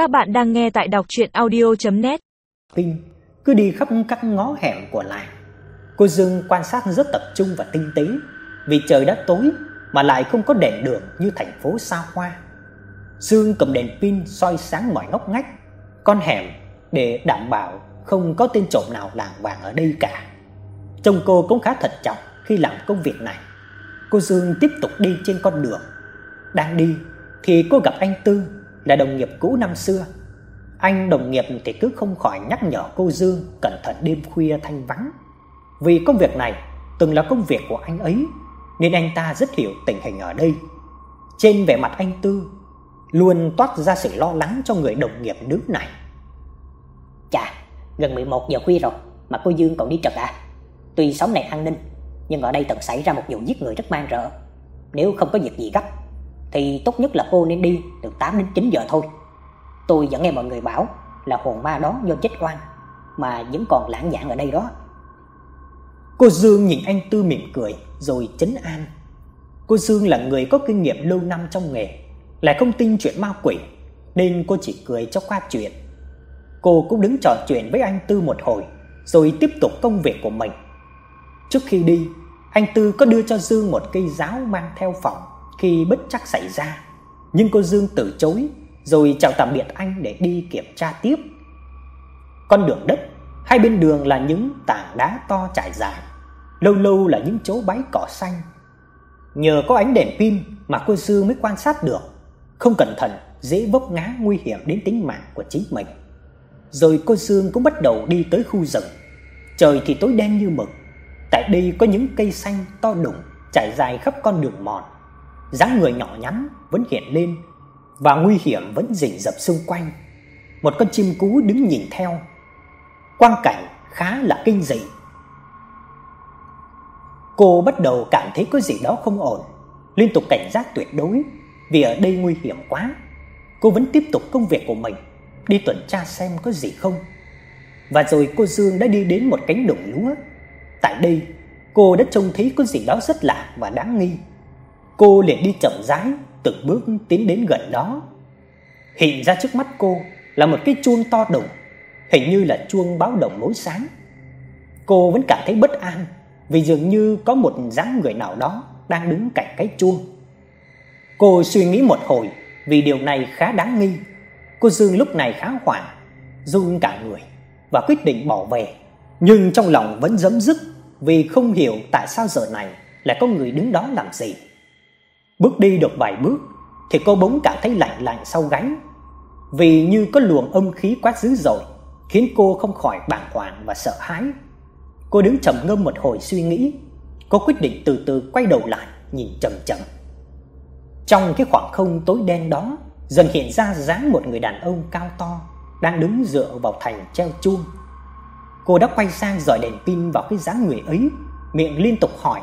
Các bạn đang nghe tại đọc audio net Tinh cứ đi khắp các ngõ hẻm của làng. Cô Dương quan sát rất tập trung và tinh tế, vì trời đã tối mà lại không có đèn đường như thành phố xa hoa. Dương cầm đèn pin soi sáng mọi ngóc ngách con hẻm để đảm bảo không có tên trộm nào làng vàng ở đây cả. Chồng cô cũng khá thận trọng khi làm công việc này. Cô Dương tiếp tục đi trên con đường. Đang đi thì cô gặp anh Tư là đồng nghiệp cũ năm xưa. Anh đồng nghiệp thì cứ không khỏi nhắc nhở cô Dương cẩn thận đêm khuya thanh vắng. Vì công việc này từng là công việc của anh ấy nên anh ta rất hiểu tình hình ở đây. Trên vẻ mặt anh Tư luôn toát ra sự lo lắng cho người đồng nghiệp nữ này. Chà, gần 11 giờ khuya rồi mà cô Dương còn đi trật à? Tuy xóm này an ninh, nhưng ở đây từng xảy ra một vụ giết người rất man rợ. Nếu không có việc gì gấp thì tốt nhất là cô nên đi từ 8 đến 9 giờ thôi. Tôi vẫn nghe mọi người bảo là hồn ma đó do chết oan mà vẫn còn lãng vãng ở đây đó. Cô Dương nhìn anh Tư mỉm cười rồi trấn an. Cô Dương là người có kinh nghiệm lâu năm trong nghề, lại không tin chuyện ma quỷ nên cô chỉ cười cho qua chuyện. Cô cũng đứng trò chuyện với anh Tư một hồi rồi tiếp tục công việc của mình. Trước khi đi, anh Tư có đưa cho Dương một cây giáo mang theo phòng khi bất chắc xảy ra, nhưng cô Dương từ chối rồi chào tạm biệt anh để đi kiểm tra tiếp. Con đường đất, hai bên đường là những tảng đá to trải dài, lâu lâu là những chỗ bãi cỏ xanh. Nhờ có ánh đèn pin mà cô Dương mới quan sát được, không cẩn thận dễ vấp ngã nguy hiểm đến tính mạng của chính mình. Rồi cô Dương cũng bắt đầu đi tới khu rừng. Trời thì tối đen như mực. Tại đây có những cây xanh to đùng trải dài khắp con đường mòn dáng người nhỏ nhắn vẫn hiện lên và nguy hiểm vẫn rình rập xung quanh. Một con chim cú đứng nhìn theo. Quang cảnh khá là kinh dị. Cô bắt đầu cảm thấy có gì đó không ổn, liên tục cảnh giác tuyệt đối vì ở đây nguy hiểm quá. Cô vẫn tiếp tục công việc của mình, đi tuần tra xem có gì không. Và rồi cô Dương đã đi đến một cánh đồng lúa. Tại đây, cô đã trông thấy có gì đó rất lạ và đáng nghi. Cô liền đi chậm rãi, từng bước tiến đến gần đó. Hiện ra trước mắt cô là một cái chuông to đùng, hình như là chuông báo động mỗi sáng. Cô vẫn cảm thấy bất an vì dường như có một dáng người nào đó đang đứng cạnh cái chuông. Cô suy nghĩ một hồi vì điều này khá đáng nghi. Cô Dương lúc này khá hoảng, run cả người và quyết định bỏ về, nhưng trong lòng vẫn dấm dứt vì không hiểu tại sao giờ này lại có người đứng đó làm gì. Bước đi được vài bước thì cô bỗng cảm thấy lạnh lạnh sau gáy, vì như có luồng âm khí quát dữ dội, khiến cô không khỏi bàng hoàng và sợ hãi. Cô đứng trầm ngâm một hồi suy nghĩ, cô quyết định từ từ quay đầu lại, nhìn chậm chậm. Trong cái khoảng không tối đen đó, dần hiện ra dáng một người đàn ông cao to đang đứng dựa vào thành treo chuông. Cô đã quay sang dọi đèn pin vào cái dáng người ấy, miệng liên tục hỏi,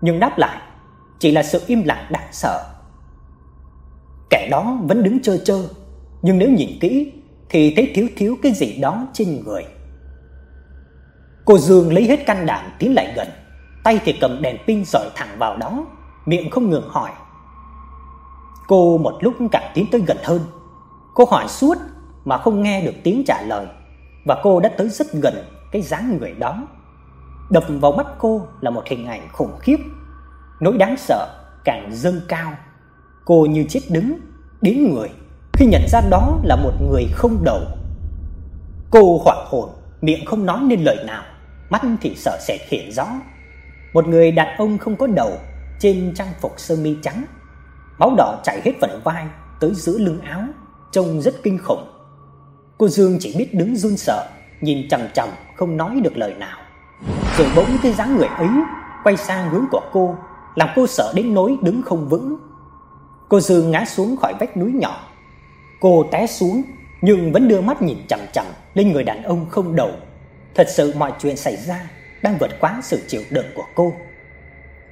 nhưng đáp lại chỉ là sự im lặng đáng sợ. Kẻ đó vẫn đứng trơ trơ, nhưng nếu nhìn kỹ thì thấy thiếu thiếu cái gì đó trên người. Cô Dương lấy hết can đảm tiến lại gần, tay thì cầm đèn pin dọi thẳng vào đó, miệng không ngừng hỏi. Cô một lúc càng tiến tới gần hơn. Cô hỏi suốt mà không nghe được tiếng trả lời và cô đã tới rất gần cái dáng người đó. Đập vào mắt cô là một hình ảnh khủng khiếp nỗi đáng sợ càng dâng cao. Cô như chết đứng, đến người khi nhận ra đó là một người không đầu. Cô hoảng hồn, miệng không nói nên lời nào, mắt thì sợ sệt hiện rõ. Một người đàn ông không có đầu, trên trang phục sơ mi trắng, máu đỏ chảy hết phần vai tới giữa lưng áo, trông rất kinh khủng. Cô Dương chỉ biết đứng run sợ, nhìn chằm chằm không nói được lời nào. Rồi bỗng cái dáng người ấy quay sang hướng của cô làm cô sợ đến nỗi đứng không vững. Cô Dương ngã xuống khỏi vách núi nhỏ. Cô té xuống nhưng vẫn đưa mắt nhìn chằm chằm lên người đàn ông không đầu. Thật sự mọi chuyện xảy ra đang vượt quá sự chịu đựng của cô.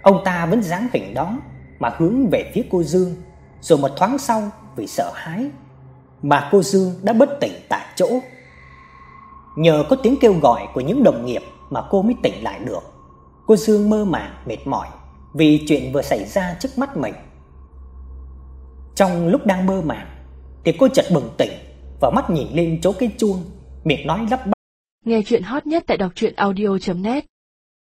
Ông ta vẫn dáng hình đó mà hướng về phía cô Dương, rồi một thoáng sau vì sợ hãi mà cô Dương đã bất tỉnh tại chỗ. Nhờ có tiếng kêu gọi của những đồng nghiệp mà cô mới tỉnh lại được. Cô Dương mơ màng mệt mỏi vì chuyện vừa xảy ra trước mắt mình. Trong lúc đang mơ màng thì cô chợt bừng tỉnh và mắt nhìn lên chỗ cái chuông, miệng nói lắp bắp. Nghe chuyện hot nhất tại đọc truyện audio net